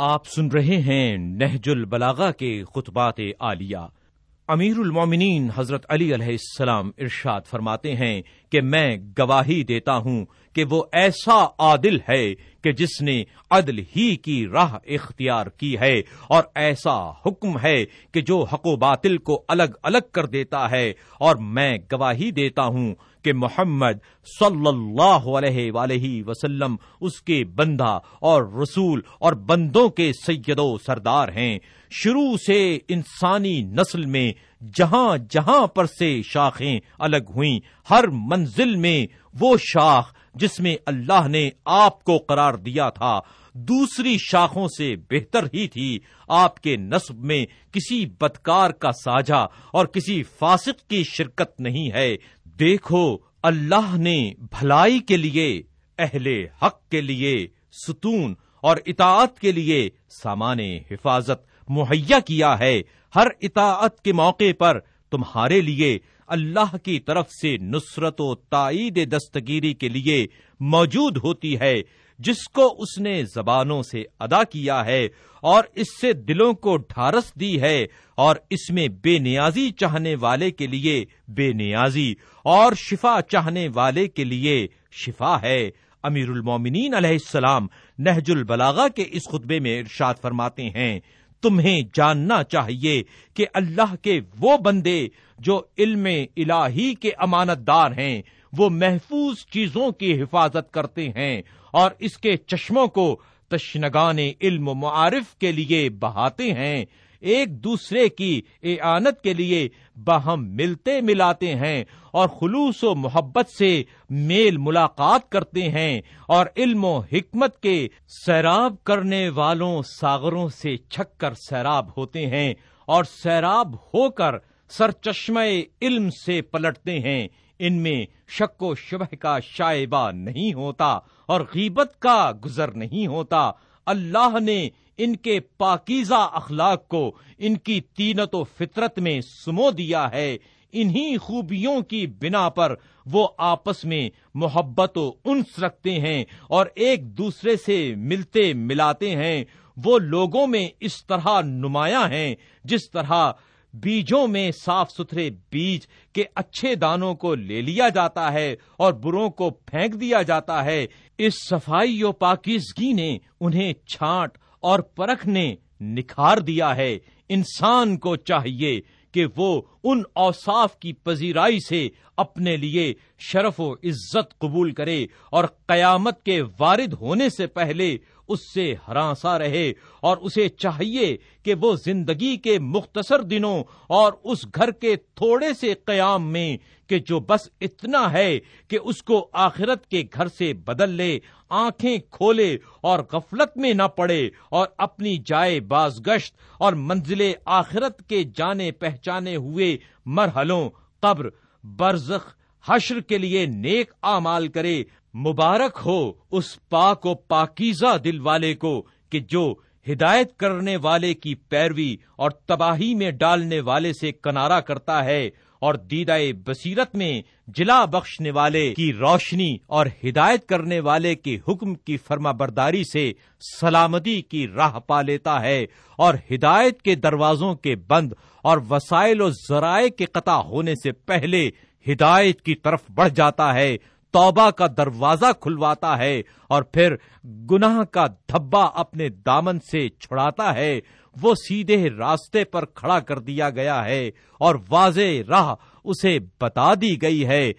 آپ سن رہے ہیں نہج البلاغا کے خطبات عالیہ۔ امیر المومنین حضرت علی علیہ السلام ارشاد فرماتے ہیں کہ میں گواہی دیتا ہوں کہ وہ ایسا عادل ہے کہ جس نے عدل ہی کی راہ اختیار کی ہے اور ایسا حکم ہے کہ جو حق و باطل کو الگ الگ کر دیتا ہے اور میں گواہی دیتا ہوں کہ محمد صلی اللہ علیہ ولیہ وسلم اس کے بندہ اور رسول اور بندوں کے سید و سردار ہیں۔ شروع سے انسانی نسل میں جہاں جہاں پر سے شاخیں الگ ہوئیں، ہر منزل میں وہ شاخ جس میں اللہ نے آپ کو قرار دیا تھا۔ دوسری شاخوں سے بہتر ہی تھی۔ آپ کے نصب میں کسی بدکار کا ساجھا اور کسی فاسق کی شرکت نہیں ہے۔ دیکھو، اللہ نے بھلائی کے لیے، اہل حق کے لیے ستون اور اطاعت کے لیے سامان حفاظت مہیا کیا ہے۔ ہر اطاعت کے موقع پر تمہارے لیے اللہ کی طرف سے نصرت و تائید دستگیری کے لیے موجود ہوتی ہے، جس کو اس نے زبانوں سے ادا کیا ہے اور اس سے دلوں کو ڈھارس دی ہے اور اس میں بے نیازی چاہنے والے کے لیے بے نیازی اور شفا چاہنے والے کے لیے شفا ہے۔ امیر المومنین علیہ السلام نہج البلاغا کے اس خطبے میں ارشاد فرماتے ہیں، تمہیں جاننا چاہیے کہ اللہ کے وہ بندے جو علم الہی کے امانت دار ہیں، وہ محفوظ چیزوں کی حفاظت کرتے ہیں اور اس کے چشموں کو تشنگان علم و معارف کے لیے بہاتے ہیں۔ ایک دوسرے کی اعانت کے لیے باہم ملتے ملاتے ہیں اور خلوص و محبت سے میل ملاقات کرتے ہیں اور علم و حکمت کے سیراب کرنے والوں ساغروں سے چھک کر سیراب ہوتے ہیں اور سیراب ہو کر سرچشمہ علم سے پلٹتے ہیں۔ ان میں شک و شبہ کا شائبہ نہیں ہوتا اور غیبت کا گزر نہیں ہوتا۔ اللہ نے ان کے پاکیزہ اخلاق کو ان کی تینت و فطرت میں سمو دیا ہے۔ انہی خوبیوں کی بنا پر وہ آپس میں محبت و انس رکھتے ہیں اور ایک دوسرے سے ملتے ملاتے ہیں۔ وہ لوگوں میں اس طرح نمایاں ہیں جس طرح بیجوں میں صاف ستھرے بیج کے اچھے دانوں کو لے لیا جاتا ہے اور بروں کو پھینک دیا جاتا ہے۔ اس صفائی و پاکیزگی نے انہیں چھانٹ اور پرکھ نے نکھار دیا ہے انسان کو چاہیے کہ وہ ان اوصاف کی پذیرائی سے اپنے لیے شرف و عزت قبول کرے اور قیامت کے وارد ہونے سے پہلے اس سے ہراساں رہے اور اسے چاہیے کہ وہ زندگی کے مختصر دنوں اور اس گھر کے تھوڑے سے قیام میں کہ جو بس اتنا ہے کہ اس کو آخرت کے گھر سے بدل لے، آنکھیں کھولے اور غفلت میں نہ پڑے اور اپنی جائے باز گشت اور منزل آخرت کے جانے پہچان پہچانے ہوئے مرحلوں، قبر، برزخ، حشر کے لیے نیک اعمال کرے، مبارک ہو اس پاک و پاکیزہ دل والے کو کہ جو ہدایت کرنے والے کی پیروی اور تباہی میں ڈالنے والے سے کنارا کرتا ہے اور دیدائے بصیرت میں جلا بخشنے والے کی روشنی اور ہدایت کرنے والے کے حکم کی فرما برداری سے سلامتی کی راہ پا لیتا ہے اور ہدایت کے دروازوں کے بند اور وسائل و ذرائع کے قطع ہونے سے پہلے ہدایت کی طرف بڑھ جاتا ہے، توبہ کا دروازہ کھلواتا ہے اور پھر گناہ کا دھبا اپنے دامن سے چھڑاتا ہے۔ وہ سیدھے راستے پر کھڑا کر دیا گیا ہے اور واضح راہ اسے بتا دی گئی ہے۔